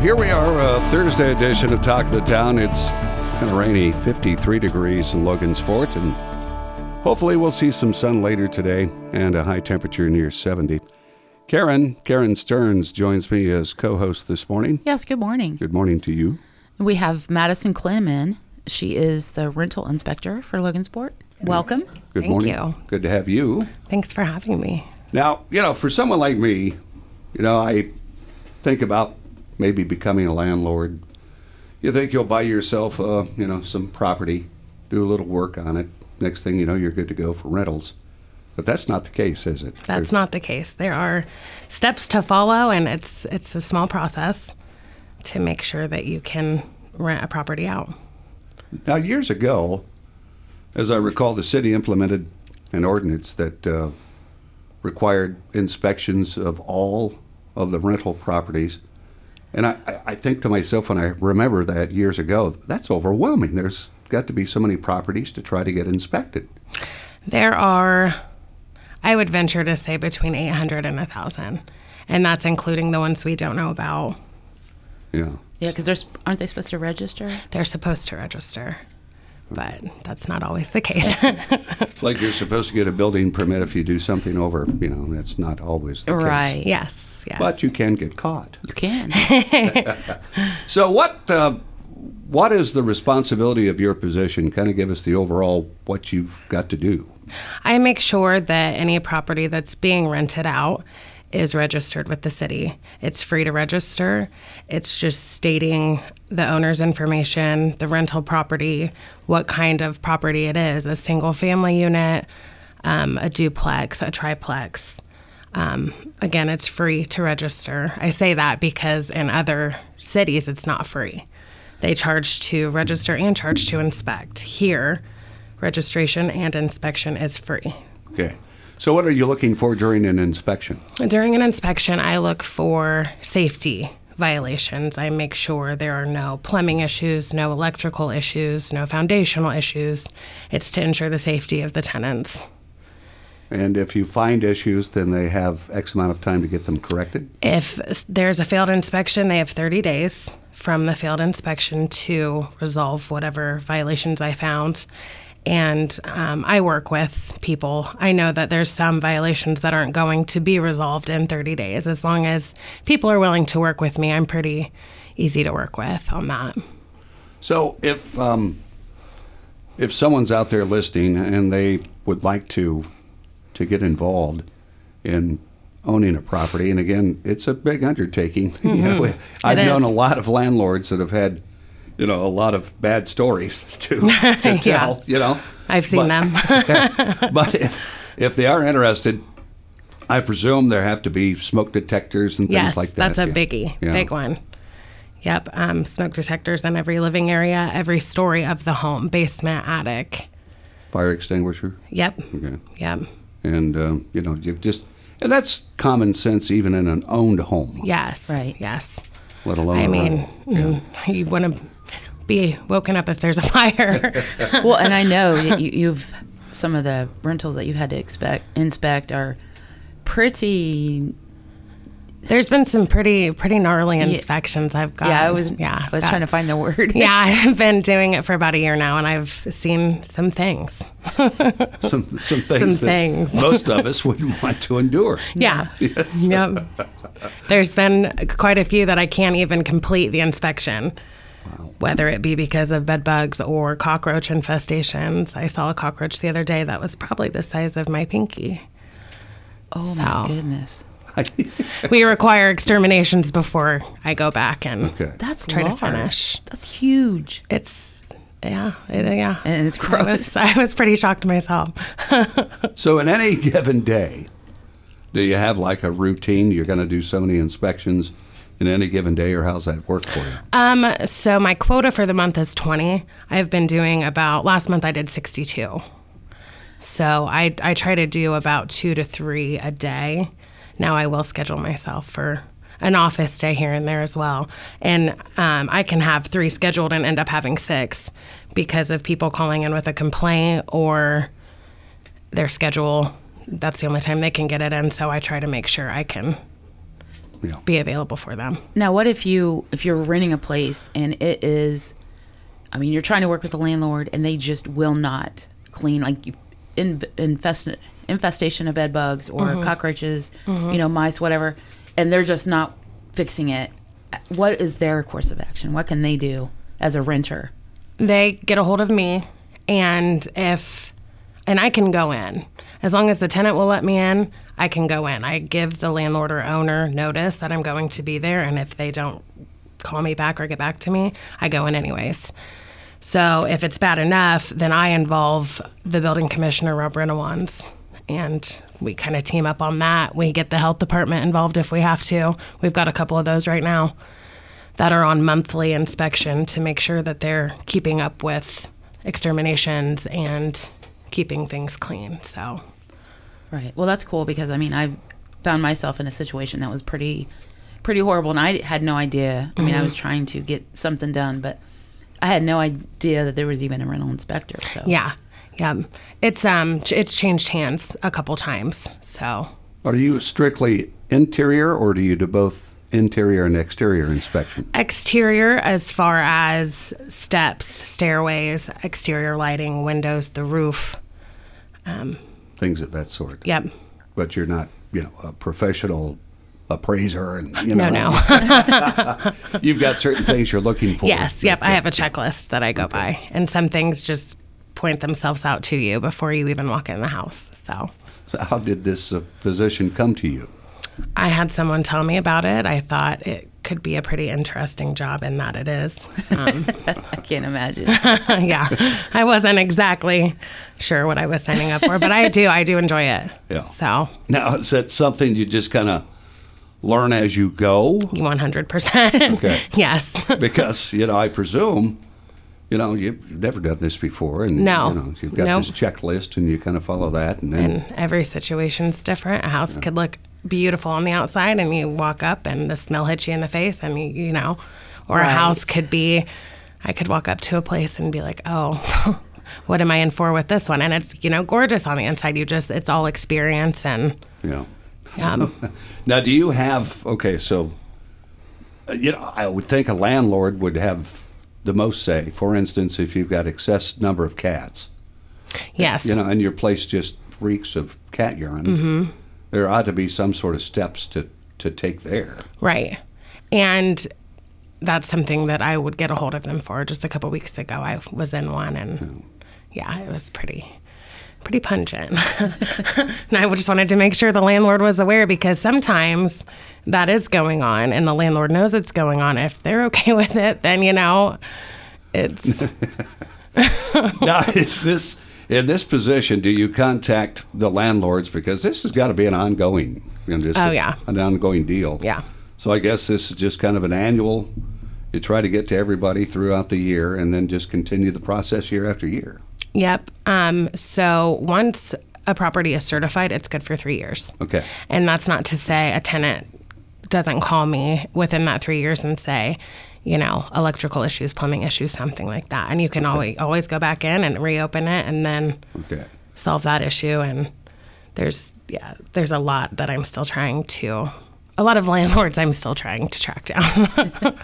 Here we are, uh, Thursday edition of Talk of the Town. It's kind of rainy, 53 degrees in Logansport, and hopefully we'll see some sun later today and a high temperature near 70. Karen, Karen Stearns joins me as co-host this morning. Yes, good morning. Good morning to you. We have Madison Klinman. She is the rental inspector for Logansport. Welcome. Good Thank morning. you. Good to have you. Thanks for having me. Now, you know, for someone like me, you know, I think about maybe becoming a landlord. You think you'll buy yourself, uh, you know, some property, do a little work on it. Next thing you know, you're good to go for rentals. But that's not the case, is it? That's not the case. There are steps to follow, and it's it's a small process to make sure that you can rent a property out. Now, years ago, as I recall, the city implemented an ordinance that uh, required inspections of all of the rental properties. And I, I- I think to myself when I remember that years ago, that's overwhelming. There's got to be so many properties to try to get inspected. There are, I would venture to say, between 800 and 1,000, and that's including the ones we don't know about. Yeah. Yeah, because there's aren't they supposed to register? They're supposed to register, but that's not always the case. It's like you're supposed to get a building permit if you do something over, you know, that's not always the case. Right. yes, yes. But you can get caught. You can. So what uh, what is the responsibility of your position? Kind of give us the overall what you've got to do. I make sure that any property that's being rented out is registered with the city. It's free to register. It's just stating the owner's information, the rental property, what kind of property it is a single family unit, um, a duplex, a triplex. Um, again, it's free to register. I say that because in other cities it's not free. They charge to register and charge to inspect. Here, registration and inspection is free. Okay. So what are you looking for during an inspection? During an inspection, I look for safety violations. I make sure there are no plumbing issues, no electrical issues, no foundational issues. It's to ensure the safety of the tenants. And if you find issues, then they have X amount of time to get them corrected. If there's a failed inspection, they have 30 days from the failed inspection to resolve whatever violations I found. And um, I work with people. I know that there's some violations that aren't going to be resolved in 30 days. As long as people are willing to work with me, I'm pretty easy to work with on that. So if um, if someone's out there listening and they would like to to get involved in owning a property, and again, it's a big undertaking. you know, I've Mm-hmm. It known a lot of landlords that have had, you know, a lot of bad stories to, to Yeah. tell. You know, I've seen them. but if if they are interested, I presume there have to be smoke detectors and things yes, like that. that's a yeah. biggie, Yeah. big one. Yep, um, smoke detectors in every living area, every story of the home, basement, attic. Fire extinguisher. Yep, Okay. yep. and um, you know you just and that's common sense even in an owned home Yes. Right. Yes. let alone I a mean, rental. mm, you want to be woken up if there's a fire. well, and I know you, you've some of the rentals that you've had to expect inspect are pretty. there's been some pretty pretty gnarly inspections I've got. Yeah, I was. Yeah, I was got- trying to find the word. Yeah, I've been doing it for about a year now, and I've seen some things. some some things Some that things. most of us wouldn't want to endure Yeah. Yep. There's been quite a few that I can't even complete the inspection. Whether it be because of bed bugs or cockroach infestations. I saw a cockroach the other day that was probably the size of my pinky. Oh So. my goodness. We require exterminations before I go back and okay That's try large. to finish. That's huge. It's yeah, it, yeah. And it's I gross. was, I was pretty shocked myself. so in any given day Do you have like a routine? You're going to do so many inspections in any given day, or how's that work for you? Um, so my quota for the month is 20. I've been doing about, last month I did 62. So I, I try to do about two to three a day. Now I will schedule myself for an office day here and there as well. And um, I can have three scheduled and end up having six because of people calling in with a complaint or their schedule. That's the only time they can get it in. So I try to make sure I can Yeah. be available for them. Now, what if you if you're renting a place and it is, I mean, you're trying to work with the landlord and they just will not clean, like you, in, infest, infestation of bed bugs or mm-hmm. cockroaches, mm-hmm. you know, mice, whatever, and they're just not fixing it. What is their course of action? What can they do as a renter? they get a hold of me and if and I can go in. As long as the tenant will let me in, I can go in. I give the landlord or owner notice that I'm going to be there and if they don't call me back or get back to me, I go in anyways. So if it's bad enough, then I involve the building commissioner, Rob Renowans, and we kind of team up on that. We get the health department involved if we have to. We've got a couple of those right now that are on monthly inspection to make sure that they're keeping up with exterminations and keeping things clean. So, Right. Well, that's cool because I mean, I found myself in a situation that was pretty, pretty horrible, and I had no idea. I mean, I was trying to get something done, but I had no idea that there was even a rental inspector. So yeah. Yeah. It's um it's changed hands a couple times. So, Are you strictly interior, or do you do both interior and exterior inspection? exterior as far as steps, stairways, exterior lighting, windows, the roof. Things of that sort. Yep. But you're not, you know, a professional appraiser, and you know, No, no. you've got certain things you're looking for. Yes, yep. I have a checklist that I go by, and some things just point themselves out to you before you even walk in the house. So So how did this uh, position come to you? I had someone tell me about it. I thought it could be a pretty interesting job, and that it is. Um, I can't imagine. yeah, I wasn't exactly sure what I was signing up for, but I do. I do enjoy it. Yeah. So Now, is that something you just kind of learn as you go? one hundred percent. Okay. Yes. Because, you know, I presume, you know, you've never done this before. And, No. you know, you've got Nope. this checklist and you kind of follow that. And then, and every situation's different. A house could look beautiful on the outside, and you walk up, and the smell hits you in the face, and you, you know, or a house could be. I could walk up to a place and be like, oh. What am I in for with this one? And it's you know gorgeous on the inside. You just it's all experience and yeah um, Now, do you have, okay, so, uh, you know, I would think a landlord would have the most say. For instance, if you've got excess number of cats, yes, you know, and your place just reeks of cat urine, Mm-hmm. There ought to be some sort of steps to, to take there. Right. And that's something that I would get a hold of them for. Just a couple weeks ago, I was in one, and yeah, it was pretty, pretty pungent. and I just wanted to make sure the landlord was aware because sometimes that is going on, and the landlord knows it's going on. If they're okay with it, then you know, it's now, is this in this position? Do you contact the landlords because this has got to be an ongoing, you know, just Oh, a- yeah. an ongoing deal. Yeah. So I guess this is just kind of an annual. You try to get to everybody throughout the year, and then just continue the process year after year. Yep. Um, so once a property is certified, it's good for three years. Okay. And that's not to say a tenant doesn't call me within that three years and say, you know, electrical issues, plumbing issues, something like that. And you can always always go back in and reopen it and then Okay. solve that issue. And there's yeah, there's a lot that I'm still trying to. A lot of landlords I'm still trying to track down.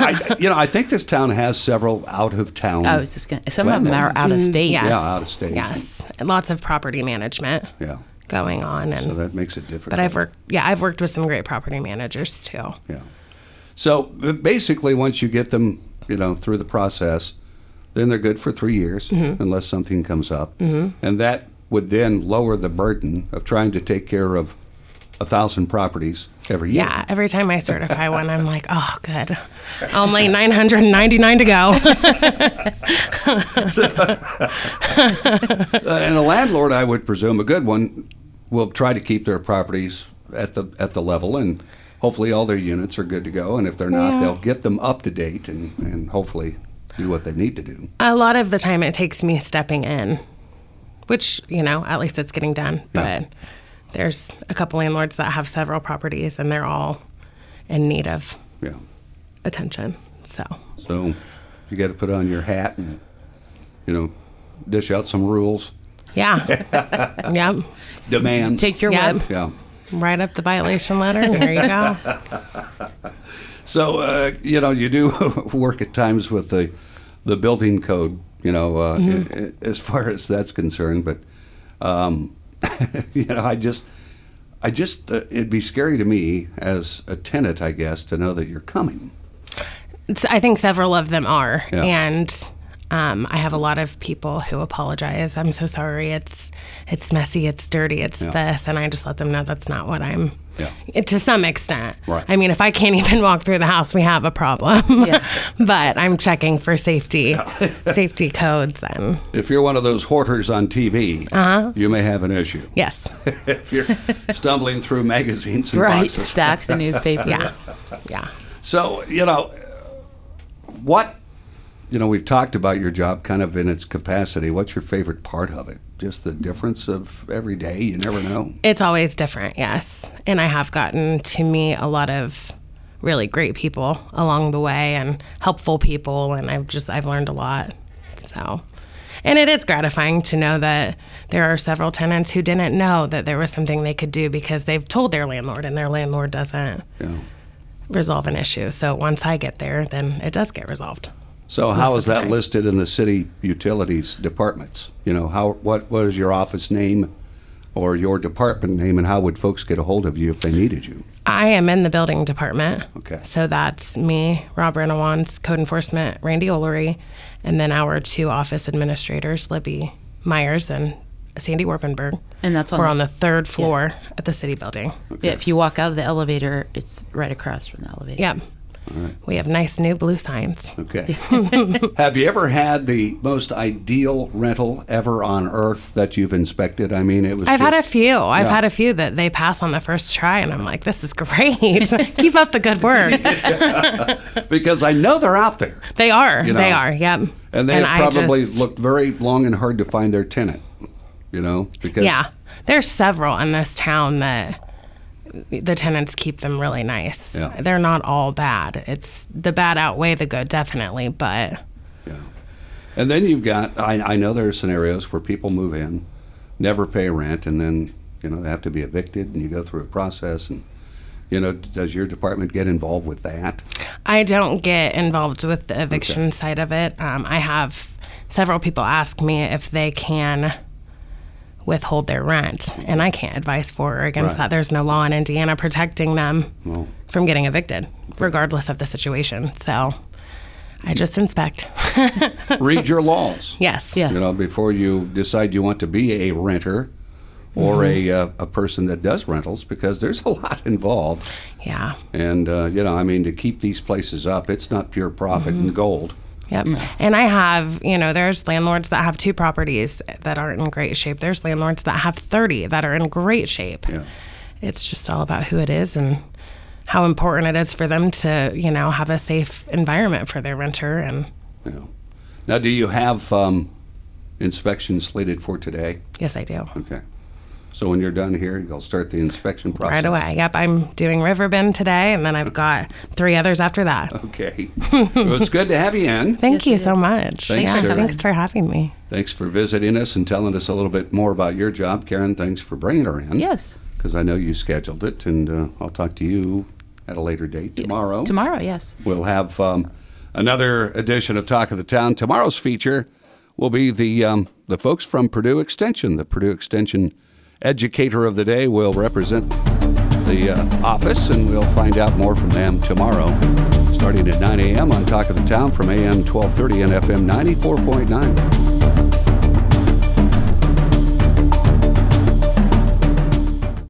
I, you know, I think this town has several out of town. I was just gonna. Some of them are mm-hmm. out of state. yes. Yeah, out of state. Yes. Lots of property management Yeah. going on and So that makes it difficult. but I've worked yeah, I've worked with some great property managers too. Yeah. So basically, once you get them, you know, through the process, then they're good for three years Mm-hmm. unless something comes up, and that would then lower the burden of trying to take care of a thousand properties every year. Yeah, every time I certify one, I'm like, oh, good. Only 999 to go. Uh, and a landlord, I would presume, a good one, will try to keep their properties at the at the level, and hopefully all their units are good to go. And if they're not, Yeah. they'll get them up to date and and hopefully do what they need to do. A lot of the time, it takes me stepping in, which, you know, at least it's getting done. Yeah. But there's a couple landlords that have several properties and they're all in need of Yeah. attention. So, So you got to put on your hat and you know dish out some rules, yeah. yep. demand. Take your Yeah. whip. yeah. Write up the violation letter, and here you go. So uh, you know you do work at times with the the building code, you know, uh, Mm-hmm. as far as that's concerned. But um, you know, I just I just uh, it'd be scary to me as a tenant, I guess, to know that you're coming. It's- I think several of them are, Yeah. and um, I have a lot of people who apologize. I'm so sorry. It's it's messy. It's dirty. It's Yeah. this, and I just let them know that's not what I'm. Yeah. it- to some extent. Right. I mean, if I can't even walk through the house, we have a problem. Yeah. but I'm checking for safety, safety codes, and If you're one of those hoarders on TV, Uh-huh. you may have an issue. yes, if you're stumbling through magazines and Right. boxes. Stacks of newspapers. yeah, yeah. So, you know, what, you know, we've talked about your job kind of in its capacity. What's your favorite part of it? Just the difference of every day? You never know. It's always different, yes. And I have gotten to meet a lot of really great people along the way and helpful people and I've just I've learned a lot. So and it is gratifying to know that there are several tenants who didn't know that there was something they could do because they've told their landlord and their landlord doesn't know. resolve an issue. So once I get there, then it does get resolved. So, how Most is of the that listed in the city utilities departments? You know, how what what is your office name or your department name, and how would folks get a hold of you if they needed you? I am in the building department. Okay. So that's me, Rob Renawans, code enforcement, Randy Olery, and then our two office administrators, Libby Myers and Sandy Warpenberg. And that's on We're the- on the third floor at the city building. Yeah, if you walk out of the elevator, it's right across from the elevator. Yep. We have nice new blue signs. Okay. Have you ever had the most ideal rental ever on earth that you've inspected? I mean, it was. I've had a just- few. I've had a few that they pass on the first try, and I'm like, this is great. Keep up the good work. because I know they're out there, They are. You They are. Yep. and they have probably just- looked very long and hard to find their tenant. You know, because Yeah. There's several in this town that the tenants keep them really nice. Yeah. They're not all bad. It's the bad outweigh the good, definitely, but Yeah. And then you've got, I, I know there are scenarios where people move in, never pay rent, and then, you know, they have to be evicted, and you go through a process. And, you know, does your department get involved with that? I don't get involved with the eviction side of it. Um, I have several people ask me if they can withhold their rent, and I can't advise for or against Right. that. There's no law in Indiana protecting them Well, from getting evicted, regardless of the situation. So I just inspect. read your laws. yes. Yes. You know, before you decide you want to be a renter or a, uh, a person that does rentals, because there's a lot involved. Yeah. And, uh, you know, I mean, to keep these places up, it's not pure profit and gold. Yep. And I have, you know, there's landlords that have two properties that aren't in great shape. There's landlords that have 30 that are in great shape. Yeah. It's just all about who it is and how important it is for them to, you know, have a safe environment for their renter. And Yeah. Now, do you have um, inspections slated for today? yes, I do. Okay. So when you're done here, you'll start the inspection process. Right away. Yep. I'm doing Riverbend today, and then I've got three others after that. Okay. well, it's good to have you in. Thank Yes, you so much. Thanks, yeah, Sarah. thanks for having me. Thanks for visiting us and telling us a little bit more about your job. Karen, thanks for bringing her in. Yes. Because I know you scheduled it, and uh, I'll talk to you at a later date tomorrow. Tomorrow, yes. We'll have um, another edition of Talk of the Town. Tomorrow's feature will be the um, the folks from Purdue Extension. The Purdue Extension Educator of the Day will represent the uh, office, and we'll find out more from them tomorrow, starting at 9 a.m. on Talk of the Town from AM 1230 and FM 94.9.